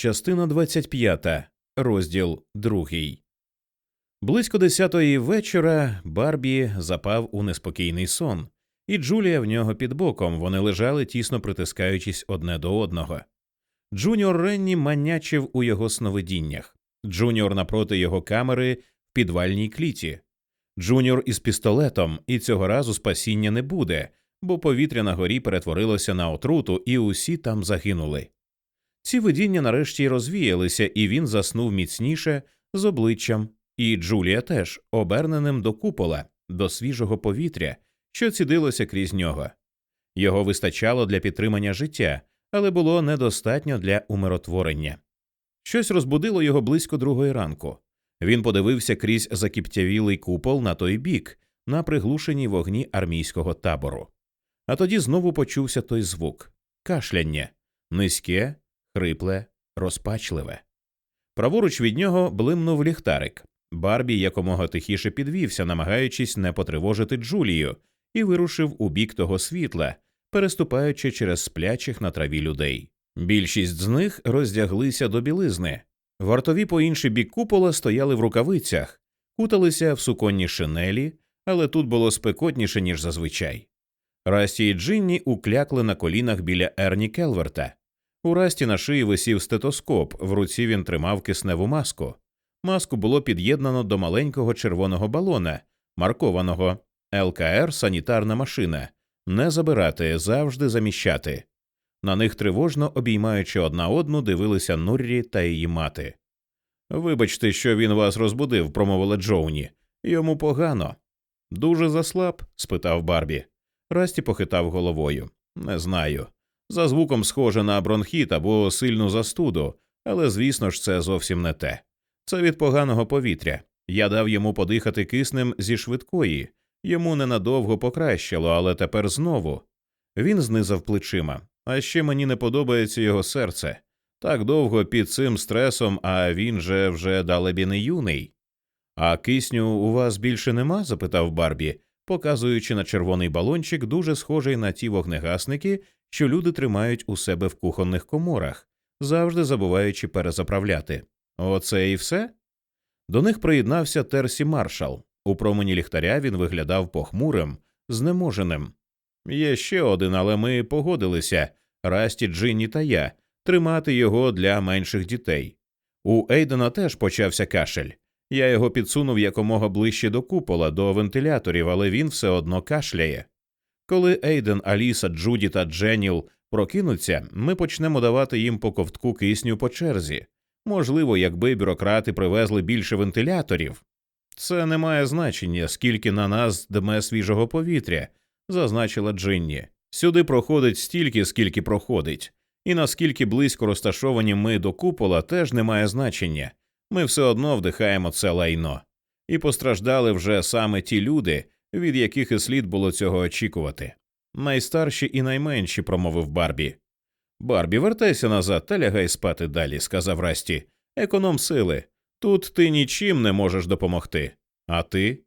Частина 25, розділ 2. Близько десятої вечора Барбі запав у неспокійний сон, і Джулія в нього під боком вони лежали, тісно притискаючись одне до одного. Джуніор Ренні манячив у його сновидіннях, Джуніор напроти його камери в підвальній кліті, Джуніор із пістолетом, і цього разу спасіння не буде, бо повітря на горі перетворилося на отруту, і усі там загинули. Ці видіння нарешті розвіялися, і він заснув міцніше з обличчям, і Джулія теж оберненим до купола, до свіжого повітря, що цідилося крізь нього. Його вистачало для підтримання життя, але було недостатньо для умиротворення. Щось розбудило його близько другої ранку. Він подивився крізь закіптявілий купол на той бік, на приглушеній вогні армійського табору. А тоді знову почувся той звук кашляння низьке, хрипле, розпачливе. Праворуч від нього блимнув ліхтарик. Барбі якомога тихіше підвівся, намагаючись не потривожити Джулію, і вирушив у бік того світла, переступаючи через сплячих на траві людей. Більшість з них роздяглися до білизни. Вартові по інший бік купола стояли в рукавицях, куталися в суконні шинелі, але тут було спекотніше, ніж зазвичай. Расті і Джинні уклякли на колінах біля Ерні Келверта. У Расті на шиї висів стетоскоп, в руці він тримав кисневу маску. Маску було під'єднано до маленького червоного балона, маркованого ЛКР санітарна машина, не забирати, завжди заміщати. На них тривожно обіймаючи одна одну, дивилися Нуррі та її мати. Вибачте, що він вас розбудив, промовила Джоуні. Йому погано. Дуже заслаб? спитав Барбі. Расті похитав головою. Не знаю. За звуком схоже на бронхіт або сильну застуду, але звісно ж, це зовсім не те. Це від поганого повітря. Я дав йому подихати киснем зі швидкої, йому ненадовго покращило, але тепер знову. Він знизав плечима. А ще мені не подобається його серце. Так довго під цим стресом, а він же вже далебі не юний. А кисню у вас більше нема? запитав Барбі, показуючи на червоний балончик, дуже схожий на ті вогнегасники, що люди тримають у себе в кухонних коморах, завжди забуваючи перезаправляти. Оце і все? До них приєднався Терсі Маршал. У промені ліхтаря він виглядав похмурим, знеможеним. Є ще один, але ми погодилися Расті, Джинні та я тримати його для менших дітей. У Ейдена теж почався кашель. Я його підсунув якомога ближче до купола, до вентиляторів, але він все одно кашляє. Коли Ейден, Аліса, Джуді та Дженіл прокинуться, ми почнемо давати їм по ковтку кисню по черзі. Можливо, якби бюрократи привезли більше вентиляторів. Це не має значення, скільки на нас дме свіжого повітря, зазначила Джинні. Сюди проходить стільки, скільки проходить, і наскільки близько розташовані ми до купола, теж не має значення. Ми все одно вдихаємо це лайно. І постраждали вже саме ті люди, від яких і слід було цього очікувати. Найстарші і найменші, промовив Барбі. Барбі, вертайся назад та лягай спати далі, сказав Расті. Економ сили. Тут ти нічим не можеш допомогти. А ти?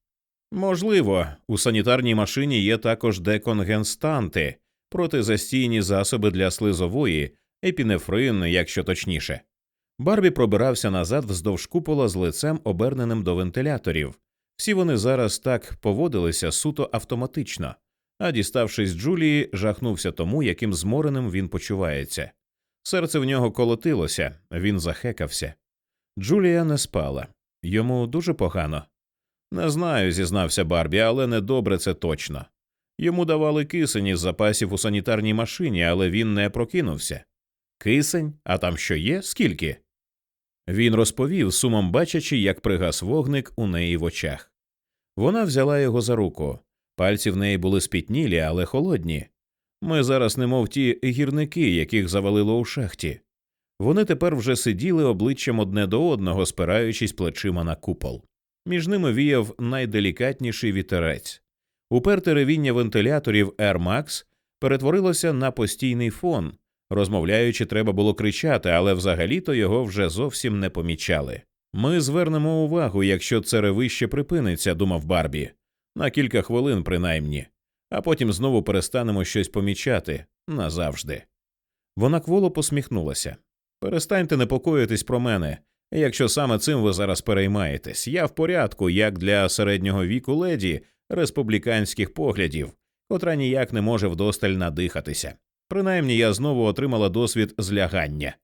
Можливо, у санітарній машині є також деконгенстанти, протизастійні засоби для слизової, епінефрин, якщо точніше. Барбі пробирався назад вздовж купола з лицем, оберненим до вентиляторів. Всі вони зараз так поводилися суто автоматично, а діставшись Джулії, жахнувся тому, яким змореним він почувається. Серце в нього колотилося, він захекався. Джулія не спала. Йому дуже погано. Не знаю, зізнався Барбі, але недобре це точно. Йому давали кисень із запасів у санітарній машині, але він не прокинувся. Кисень? А там що є? Скільки? Він розповів, сумом бачачи, як пригас вогник у неї в очах. Вона взяла його за руку. Пальці в неї були спітнілі, але холодні. Ми зараз немов ті гірники, яких завалило у шахті. Вони тепер вже сиділи обличчям одне до одного, спираючись плечима на купол. Між ними віяв найделікатніший вітерець. Уперте ревіння вентиляторів Air Max перетворилося на постійний фон. Розмовляючи, треба було кричати, але взагалі-то його вже зовсім не помічали. Ми звернемо увагу, якщо це ревище припиниться, думав Барбі, на кілька хвилин принаймні, а потім знову перестанемо щось помічати назавжди. Вона кволо посміхнулася. Перестаньте непокоїтись про мене. Якщо саме цим ви зараз переймаєтесь, я в порядку, як для середнього віку леді республіканських поглядів, котра ніяк не може вдосталь надихатися. Принаймні я знову отримала досвід злягання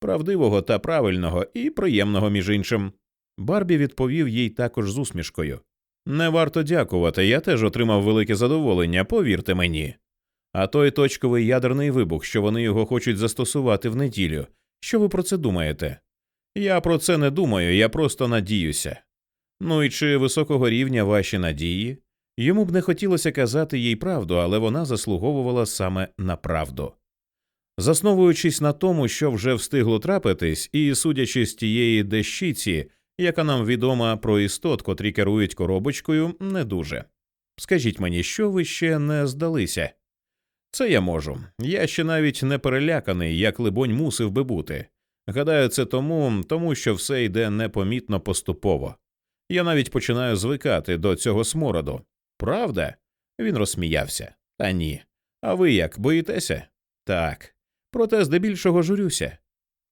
правдивого та правильного і приємного, між іншим. Барбі відповів їй також з усмішкою. Не варто дякувати, я теж отримав велике задоволення, повірте мені. А той точковий ядерний вибух, що вони його хочуть застосувати в неділю. Що ви про це думаєте? Я про це не думаю, я просто надіюся. Ну і чи високого рівня ваші надії? Йому б не хотілося казати їй правду, але вона заслуговувала саме на правду. Засновуючись на тому, що вже встигло трапитись, і судячи з тієї дещиці, яка нам відома про істот, котрі керують коробочкою, не дуже. Скажіть мені, що ви ще не здалися? Це я можу. Я ще навіть не переляканий, як либонь мусив би бути. Гадаю, це тому, тому що все йде непомітно поступово. Я навіть починаю звикати до цього смороду. Правда? Він розсміявся. Та ні. А ви як боїтеся? Так. Проте здебільшого журюся.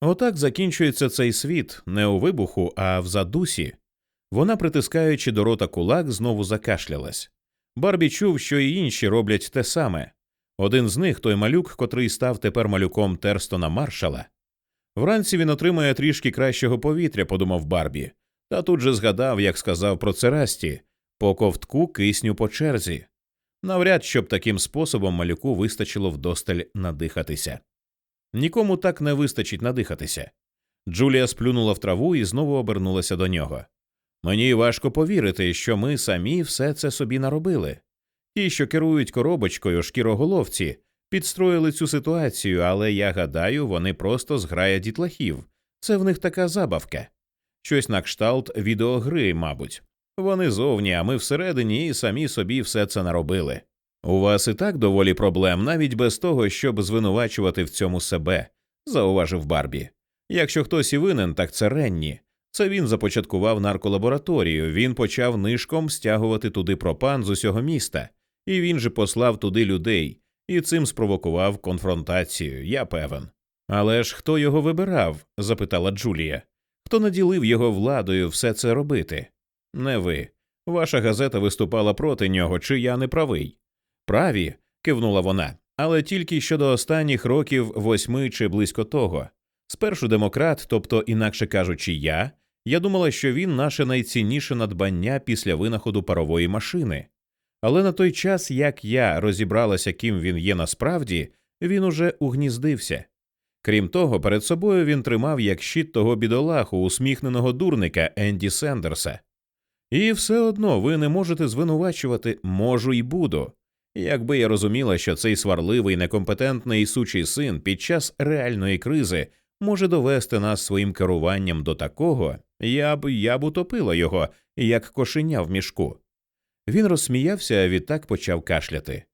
Отак закінчується цей світ не у вибуху, а в задусі. Вона, притискаючи до рота кулак, знову закашлялась. Барбі чув, що і інші роблять те саме. Один з них той малюк, котрий став тепер малюком Терстона Маршала. Вранці він отримає трішки кращого повітря, подумав Барбі, та тут же згадав, як сказав про це Расті, по ковтку кисню по черзі. Навряд щоб таким способом малюку вистачило вдосталь надихатися. Нікому так не вистачить надихатися. Джулія сплюнула в траву і знову обернулася до нього. Мені важко повірити, що ми самі все це собі наробили. Ті, що керують коробочкою шкіроголовці, підстроїли цю ситуацію, але я гадаю, вони просто зграя дітлахів. Це в них така забавка. Щось на кшталт відеогри, мабуть. Вони зовні, а ми всередині і самі собі все це наробили. У вас і так доволі проблем, навіть без того, щоб звинувачувати в цьому себе, зауважив Барбі. Якщо хтось і винен, так це Ренні. Це він започаткував нарколабораторію, він почав нишком стягувати туди пропан з усього міста, і він же послав туди людей, і цим спровокував конфронтацію, я певен. Але ж хто його вибирав? запитала Джулія. Хто наділив його владою все це робити? Не ви. Ваша газета виступала проти нього, чи я не правий? Праві, кивнула вона, але тільки щодо останніх років восьми чи близько того. Спершу демократ, тобто, інакше кажучи, я, я думала, що він наше найцінніше надбання після винаходу парової машини. Але на той час, як я розібралася, ким він є насправді, він уже угніздився. Крім того, перед собою він тримав як щит того бідолаху, усміхненого дурника Енді Сендерса. І все одно ви не можете звинувачувати можу і буду. Якби я розуміла, що цей сварливий, некомпетентний сучий син під час реальної кризи може довести нас своїм керуванням до такого, я б я б утопила його, як кошеня в мішку. Він розсміявся, а відтак почав кашляти.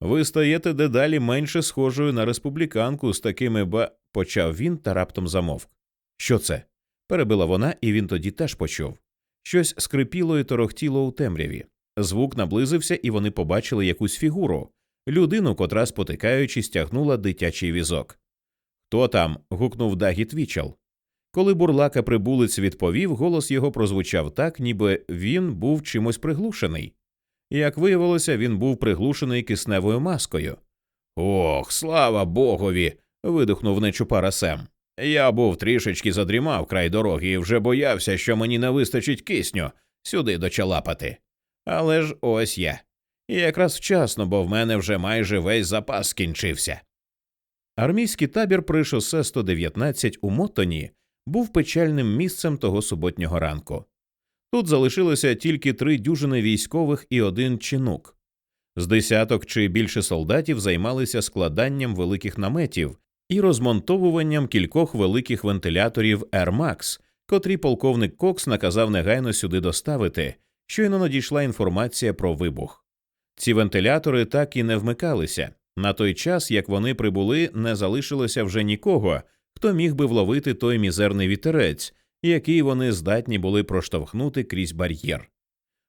Ви стаєте дедалі менше схожою на республіканку з такими ба. почав він та раптом замовк. Що це? перебила вона, і він тоді теж почув. Щось скрипіло і торохтіло у темряві. Звук наблизився, і вони побачили якусь фігуру людину, котра, спотикаючись, тягнула дитячий візок. Хто там? гукнув Дагіт Вічел. Коли бурлака прибулець відповів, голос його прозвучав так, ніби він був чимось приглушений. Як виявилося, він був приглушений кисневою маскою. Ох, слава богові. видихнув нечупара Сем. Я був трішечки задрімав край дороги і вже боявся, що мені не вистачить кисню сюди дочалапати. Але ж ось я. І якраз вчасно, бо в мене вже майже весь запас скінчився. Армійський табір при шосе 119 у Моттоні був печальним місцем того суботнього ранку. Тут залишилося тільки три дюжини військових і один чинук. З десяток чи більше солдатів займалися складанням великих наметів і розмонтовуванням кількох великих вентиляторів Air котрі полковник Кокс наказав негайно сюди доставити, щойно надійшла інформація про вибух. Ці вентилятори так і не вмикалися. На той час, як вони прибули, не залишилося вже нікого, хто міг би вловити той мізерний вітерець, який вони здатні були проштовхнути крізь бар'єр.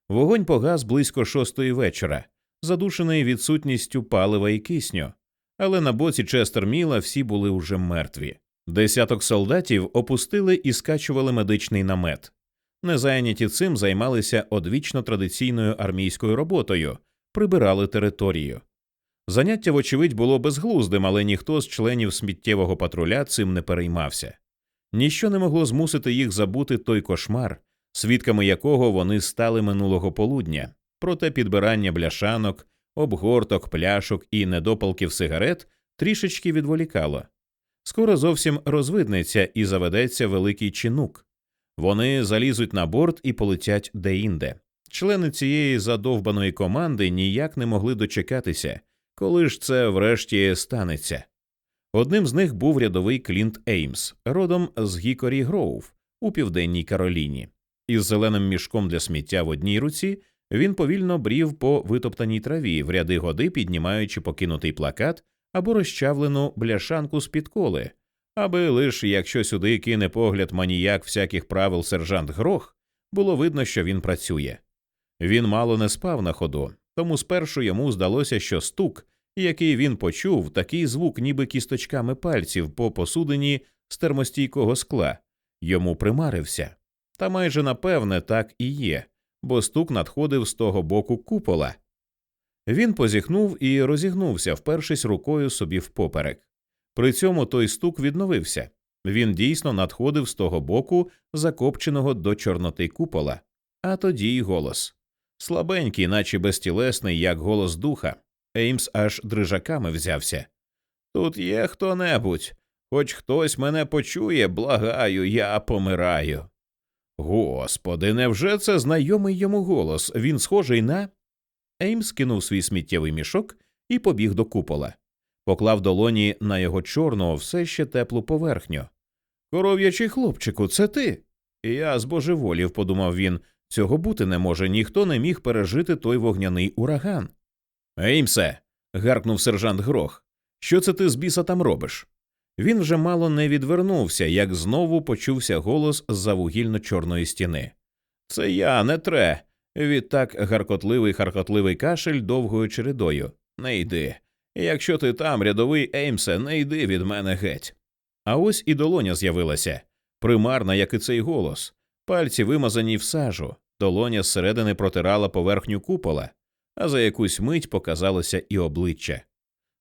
Вогонь погас близько шостої вечора, задушений відсутністю палива і кисню, але на боці Честерміла всі були уже мертві. Десяток солдатів опустили і скачували медичний намет. Незайняті цим займалися одвічно традиційною армійською роботою, прибирали територію. Заняття, вочевидь, було безглуздим, але ніхто з членів сміттєвого патруля цим не переймався. Ніщо не могло змусити їх забути той кошмар, свідками якого вони стали минулого полудня, проте підбирання бляшанок, обгорток, пляшок і недопалків сигарет трішечки відволікало. Скоро зовсім розвиднеться і заведеться великий чинук. Вони залізуть на борт і полетять деінде. Члени цієї задовбаної команди ніяк не могли дочекатися, коли ж це врешті станеться. Одним з них був рядовий Клінт Еймс, родом з Гікорі Гроув у південній Кароліні. Із зеленим мішком для сміття в одній руці він повільно брів по витоптаній траві, в ряди годи піднімаючи покинутий плакат або розчавлену бляшанку з під коли, аби лиш якщо сюди кине погляд маніяк всяких правил сержант Грох, було видно, що він працює. Він мало не спав на ходу, тому спершу йому здалося, що стук, який він почув, такий звук, ніби кісточками пальців по посудині з термостійкого скла, йому примарився. Та майже напевне так і є, бо стук надходив з того боку купола. Він позіхнув і розігнувся, впершись рукою собі впоперек. При цьому той стук відновився. Він дійсно надходив з того боку, закопченого до чорноти купола, а тоді й голос. Слабенький, наче безтілесний, як голос духа. Еймс аж дрижаками взявся. Тут є хто небудь, хоч хтось мене почує, благаю, я помираю. Господи, невже це знайомий йому голос? Він схожий на. Еймс кинув свій сміттєвий мішок і побіг до купола, поклав долоні на його чорну, все ще теплу поверхню. Коров'ячий хлопчику, це ти? Я збожеволів, подумав він. Цього бути не може, ніхто не міг пережити той вогняний ураган. Еймсе. гаркнув сержант Грох. Що це ти з біса там робиш? Він вже мало не відвернувся, як знову почувся голос з за вугільно чорної стіни. Це я, не тре. Відтак гаркотливий харкотливий кашель довгою чередою. Не йди. Якщо ти там, рядовий Еймсе, не йди від мене геть. А ось і долоня з'явилася, примарна, як і цей голос. Пальці вимазані в сажу, долоня зсередини протирала поверхню купола, а за якусь мить показалося і обличчя.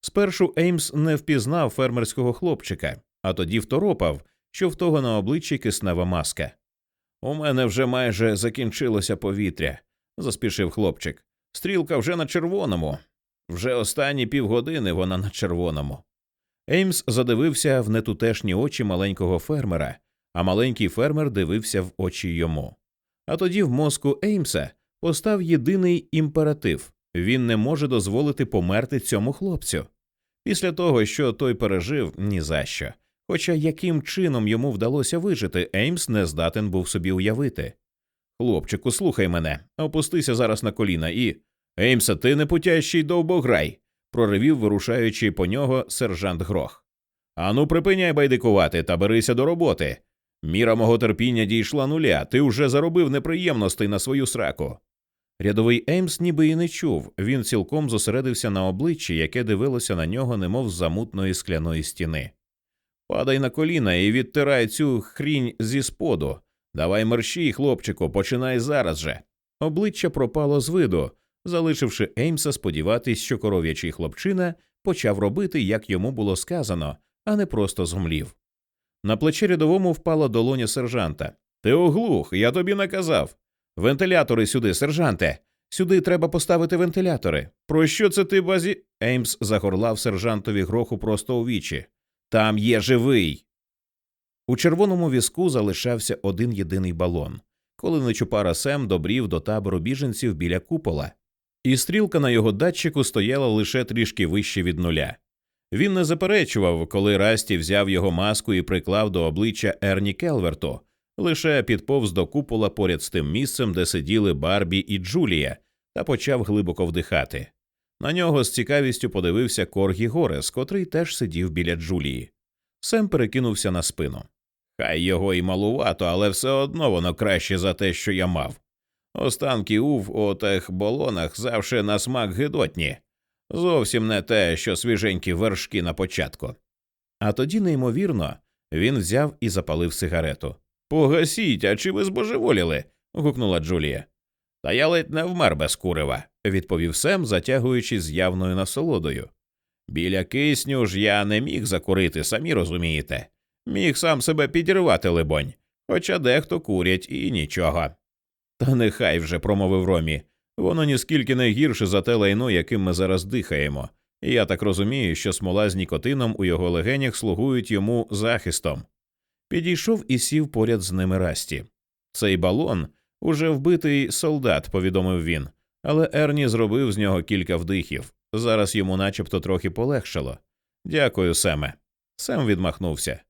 Спершу Еймс не впізнав фермерського хлопчика, а тоді второпав, що в того на обличчі киснева маска. У мене вже майже закінчилося повітря, заспішив хлопчик. Стрілка вже на червоному. Вже останні півгодини вона на червоному. Еймс задивився в нетутешні очі маленького фермера, а маленький фермер дивився в очі йому. А тоді в мозку Еймса постав єдиний імператив він не може дозволити померти цьому хлопцю. Після того, що той пережив, ні за що. Хоча яким чином йому вдалося вижити, Еймс не здатен був собі уявити. Хлопчику, слухай мене, опустися зараз на коліна і. Еймса, ти не путящий довбограй, проривів, вирушаючи по нього сержант Грох. Ану, припиняй байдикувати та берися до роботи. Міра мого терпіння дійшла нуля, ти вже заробив неприємностей на свою сраку. Рядовий Еймс ніби і не чув, він цілком зосередився на обличчі, яке дивилося на нього, немов з замутної скляної стіни. Падай на коліна і відтирай цю хрінь зі споду. Давай мерщій, хлопчику, починай зараз же. Обличчя пропало з виду, залишивши Еймса сподіватись, що коров'ячий хлопчина почав робити, як йому було сказано, а не просто згумлів. На плече рядовому впала долоня сержанта. Ти оглух, я тобі наказав. Вентилятори сюди, сержанте. Сюди треба поставити вентилятори. Про що це ти базі? Еймс загорлав сержантові гроху просто у вічі. Там є живий. У червоному візку залишався один єдиний балон, коли нечупара Сем добрів до табору біженців біля купола, і стрілка на його датчику стояла лише трішки вище від нуля. Він не заперечував, коли Расті взяв його маску і приклав до обличчя Ерні Келверту, лише підповз до купола поряд з тим місцем, де сиділи Барбі і Джулія, та почав глибоко вдихати. На нього з цікавістю подивився Коргі Горес, котрий теж сидів біля Джулії. Сем перекинувся на спину. Хай його і малувато, але все одно воно краще за те, що я мав. Останки ув у тих болонах завше на смак гидотні. Зовсім не те, що свіженькі вершки на початку. А тоді, неймовірно, Він взяв і запалив сигарету. Погасіть, а чи ви збожеволіли? гукнула Джулія. Та я ледь не вмер без курива, відповів Сем, затягуючись з явною насолодою. Біля кисню ж я не міг закурити, самі розумієте. Міг сам себе підірвати, либонь, хоча дехто курять і нічого. Та нехай вже, промовив Ромі. Воно ніскільки не гірше за те лайно, яким ми зараз дихаємо, і я так розумію, що смола з нікотином у його легенях слугують йому захистом. Підійшов і сів поряд з ними Расті. Цей балон уже вбитий солдат, повідомив він, але Ерні зробив з нього кілька вдихів. Зараз йому начебто трохи полегшало. Дякую, Семе. Сем відмахнувся.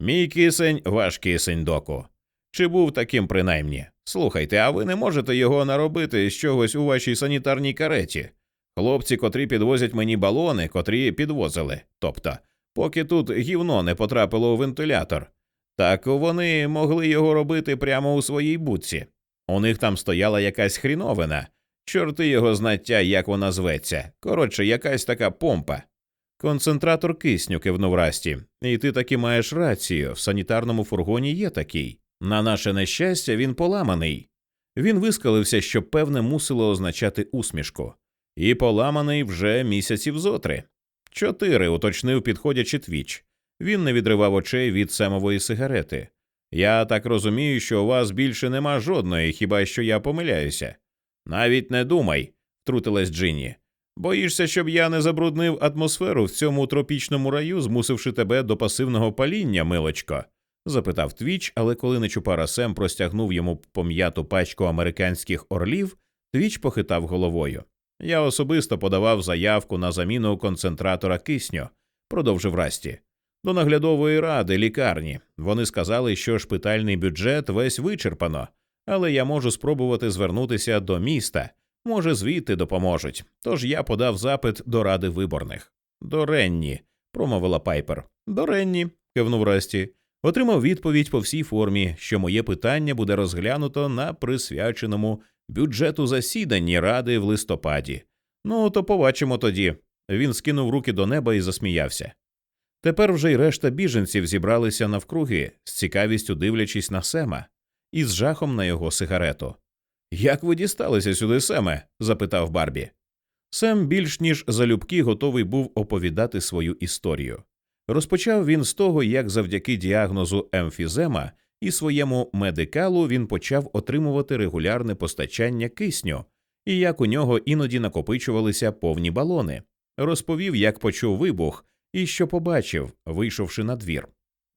Мій кисень, ваш кисень, доку. Чи був таким принаймні? Слухайте, а ви не можете його наробити з чогось у вашій санітарній кареті? Хлопці, котрі підвозять мені балони, котрі підвозили. Тобто, поки тут гівно не потрапило у вентилятор, так вони могли його робити прямо у своїй будці. У них там стояла якась хріновина, чорти його знаття, як вона зветься. Коротше, якась така помпа. Концентратор кисню кивнув Расті, і ти таки маєш рацію. В санітарному фургоні є такий. На наше нещастя, він поламаний. Він вискалився, що певне мусило означати усмішку, і поламаний вже місяців зотри. Чотири, уточнив, підходячи твіч. Він не відривав очей від семової сигарети. Я так розумію, що у вас більше нема жодної, хіба що я помиляюся. Навіть не думай, втрутилась Джинні. Боїшся, щоб я не забруднив атмосферу в цьому тропічному раю, змусивши тебе до пасивного паління, милочко? запитав Твіч, але коли Нечупара Сем простягнув йому пом'яту пачку американських орлів, Твіч похитав головою. Я особисто подавав заявку на заміну концентратора кисню, продовжив Расті. До наглядової ради лікарні. Вони сказали, що шпитальний бюджет весь вичерпано, але я можу спробувати звернутися до міста, може, звідти допоможуть. Тож я подав запит до ради виборних. До Ренні, промовила Пайпер. До Ренні, кивнув Расті. Отримав відповідь по всій формі, що моє питання буде розглянуто на присвяченому бюджету засіданні ради в листопаді. Ну, то побачимо тоді. Він скинув руки до неба і засміявся. Тепер вже й решта біженців зібралися навкруги, з цікавістю дивлячись на Сема і з жахом на його сигарету. Як ви дісталися сюди, Семе? запитав Барбі. Сем більш ніж залюбки готовий був оповідати свою історію. Розпочав він з того, як завдяки діагнозу емфізема і своєму медикалу він почав отримувати регулярне постачання кисню, і як у нього іноді накопичувалися повні балони. Розповів, як почув вибух і що побачив, вийшовши на двір.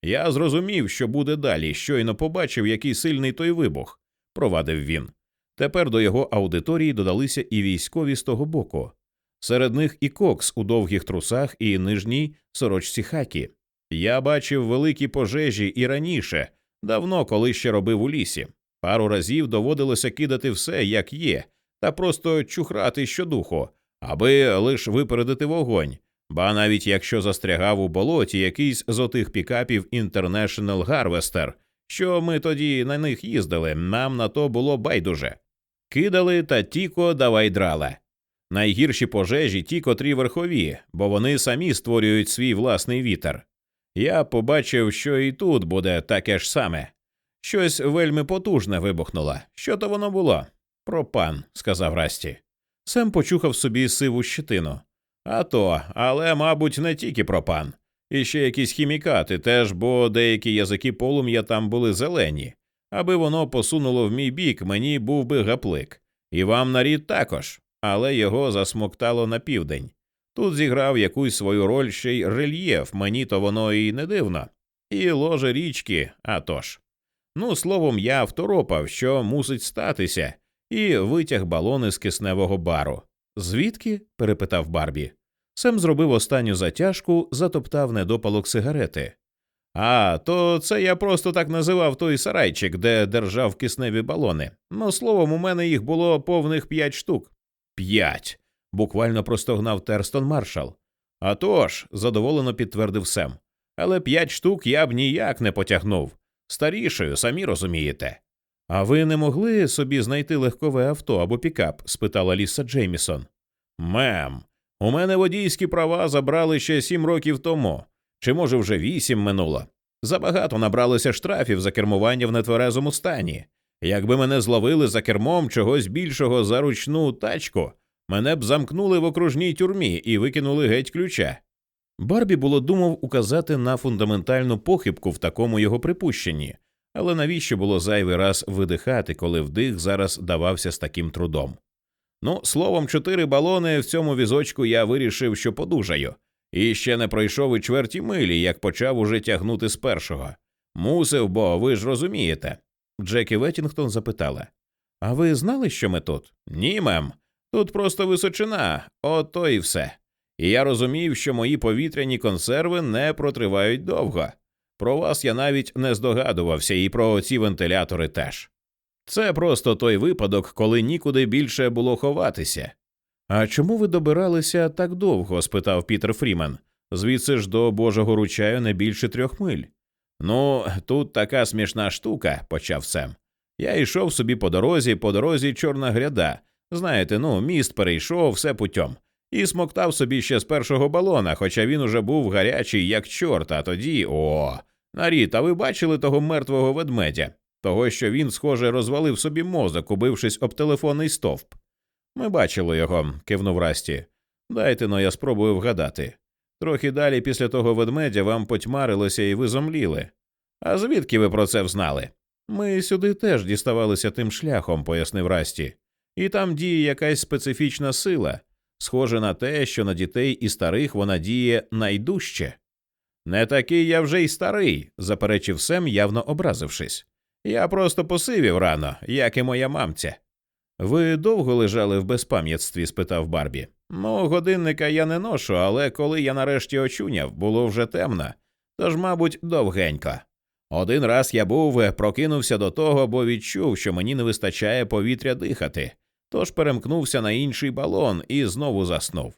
Я зрозумів, що буде далі, щойно побачив, який сильний той вибух, провадив він. Тепер до його аудиторії додалися і військові з того боку. Серед них і кокс у довгих трусах і нижній сорочці хакі. Я бачив великі пожежі і раніше, давно коли ще робив у лісі. Пару разів доводилося кидати все, як є, та просто чухрати щодуху, аби лиш випередити вогонь. Ба навіть якщо застрягав у болоті якийсь з отих пікапів International Harvester, що ми тоді на них їздили, нам на то було байдуже. Кидали та тіко давай драла. Найгірші пожежі ті, котрі верхові, бо вони самі створюють свій власний вітер. Я побачив, що і тут буде таке ж саме. Щось вельми потужне вибухнуло. Що то воно було? Пропан, сказав Расті. Сем почухав собі сиву щитину. А то, але, мабуть, не тільки пропан. І ще якісь хімікати теж, бо деякі язики полум'я там були зелені. Аби воно посунуло в мій бік, мені був би гаплик. І вам на рід також але його засмоктало на південь. Тут зіграв якусь свою роль ще й рельєф, мені то воно і не дивно, і ложе річки, а тож. Ну, словом, я второпав, що мусить статися, і витяг балони з кисневого бару. Звідки? перепитав Барбі. Сем зробив останню затяжку, затоптав недопалок сигарети. А, то це я просто так називав той сарайчик, де держав кисневі балони. Ну, словом, у мене їх було повних п'ять штук. П'ять. буквально простогнав Терстон маршал. «А тож», – задоволено підтвердив Сем. Але п'ять штук я б ніяк не потягнув. Старішою, самі розумієте. А ви не могли собі знайти легкове авто або пікап? спитала Ліса Джеймісон. Мем, у мене водійські права забрали ще сім років тому, чи може вже вісім минуло. Забагато набралося штрафів за кермування в нетверезому стані. Якби мене зловили за кермом чогось більшого за ручну тачку, мене б замкнули в окружній тюрмі і викинули геть ключа. Барбі було думав указати на фундаментальну похибку в такому його припущенні, але навіщо було зайвий раз видихати, коли вдих зараз давався з таким трудом? Ну, словом, чотири балони в цьому візочку я вирішив, що подужаю, і ще не пройшов і чверті милі, як почав уже тягнути з першого. Мусив, бо ви ж розумієте. Джекі Веттінгтон запитала А ви знали, що ми тут? Ні, мем. Тут просто височина, ото і все. І я розумів, що мої повітряні консерви не протривають довго. Про вас я навіть не здогадувався, і про ці вентилятори теж. Це просто той випадок, коли нікуди більше було ховатися. А чому ви добиралися так довго? спитав Пітер Фрімен. Звідси ж до Божого ручаю не більше трьох миль. Ну, тут така смішна штука, почав Сем. Я йшов собі по дорозі, по дорозі чорна гряда. Знаєте, ну, міст перейшов все путем. І смоктав собі ще з першого балона, хоча він уже був гарячий, як чорт, а тоді о. Наріт, а ви бачили того мертвого ведмедя? Того, що він, схоже, розвалив собі мозок, убившись об телефонний стовп. Ми бачили його, кивнув Расті. Дайте но я спробую вгадати. Трохи далі після того ведмедя вам потьмарилося і ви зомліли. А звідки ви про це взнали? Ми сюди теж діставалися тим шляхом, пояснив Расті, і там діє якась специфічна сила, схоже на те, що на дітей і старих вона діє найдужче. Не такий я вже й старий, заперечив Сем, явно образившись. Я просто посивів рано, як і моя мамця. Ви довго лежали в безпам'ятстві? спитав Барбі. Ну, годинника я не ношу, але коли я нарешті очуняв, було вже темно, тож, мабуть, довгенько. Один раз я був, прокинувся до того, бо відчув, що мені не вистачає повітря дихати, тож перемкнувся на інший балон і знову заснув.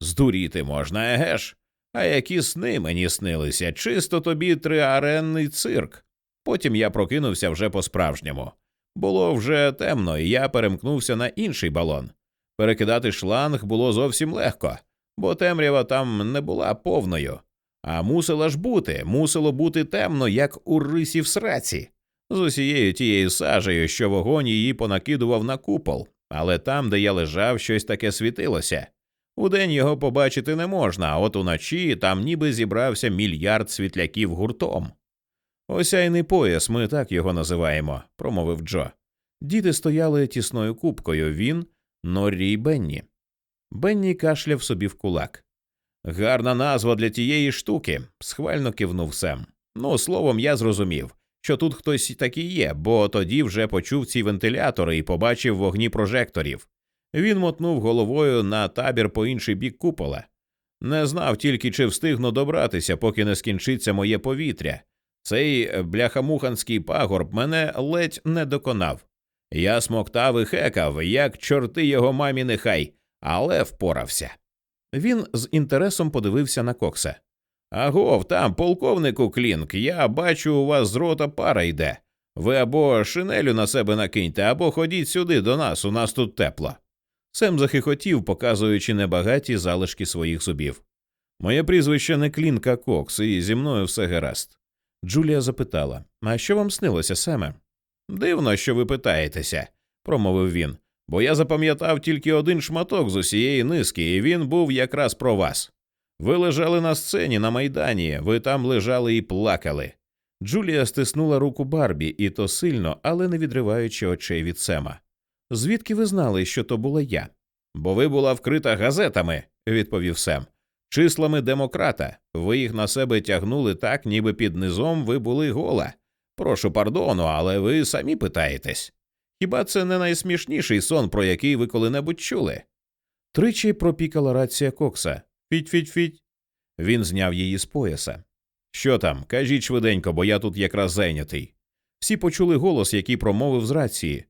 Здуріти можна, еге ж? А які сни мені снилися, чисто тобі триаренний цирк. Потім я прокинувся вже по справжньому. Було вже темно, і я перемкнувся на інший балон. Перекидати шланг було зовсім легко, бо темрява там не була повною. А мусила ж бути, мусило бути темно, як у рисі в сраці, з усією тією сажею, що вогонь її понакидував на купол, але там, де я лежав, щось таке світилося. Удень його побачити не можна, а от уночі там ніби зібрався мільярд світляків гуртом. Осяйний пояс, ми так його називаємо, промовив Джо. Діти стояли тісною купкою він, Норрі й Бенні. Бенні кашляв собі в кулак. Гарна назва для тієї штуки, схвально кивнув Сем. Ну, словом, я зрозумів, що тут хтось такий є, бо тоді вже почув ці вентилятори і побачив вогні прожекторів. Він мотнув головою на табір по інший бік купола. Не знав тільки, чи встигну добратися, поки не скінчиться моє повітря. Цей бляхамуханський пагорб мене ледь не доконав. Я смоктав і хекав, як чорти його мамі нехай, але впорався. Він з інтересом подивився на кокса. Агов, там, полковнику Клінк, я бачу, у вас з рота пара йде. Ви або шинелю на себе накиньте, або ходіть сюди до нас, у нас тут тепло. Сем захихотів, показуючи небагаті залишки своїх зубів. Моє прізвище не Клінк, а Кокс, і зі мною все гаразд. Джулія запитала А що вам снилося саме? Дивно, що ви питаєтеся, промовив він, бо я запам'ятав тільки один шматок з усієї низки, і він був якраз про вас. Ви лежали на сцені на майдані, ви там лежали і плакали. Джулія стиснула руку Барбі, і то сильно, але не відриваючи очей від Сема. Звідки ви знали, що то була я? Бо ви була вкрита газетами, відповів Сем. Числами демократа. Ви їх на себе тягнули так, ніби під низом ви були гола. Прошу пардону, але ви самі питаєтесь. Хіба це не найсмішніший сон, про який ви коли-небудь чули? Тричі пропікала рація Кокса. Фіть фіть фіть. Він зняв її з пояса. Що там? Кажіть швиденько, бо я тут якраз зайнятий. Всі почули голос, який промовив з рації.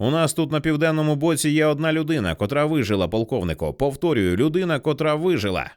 У нас тут на південному боці є одна людина, котра вижила, полковнику. Повторюю, людина, котра вижила.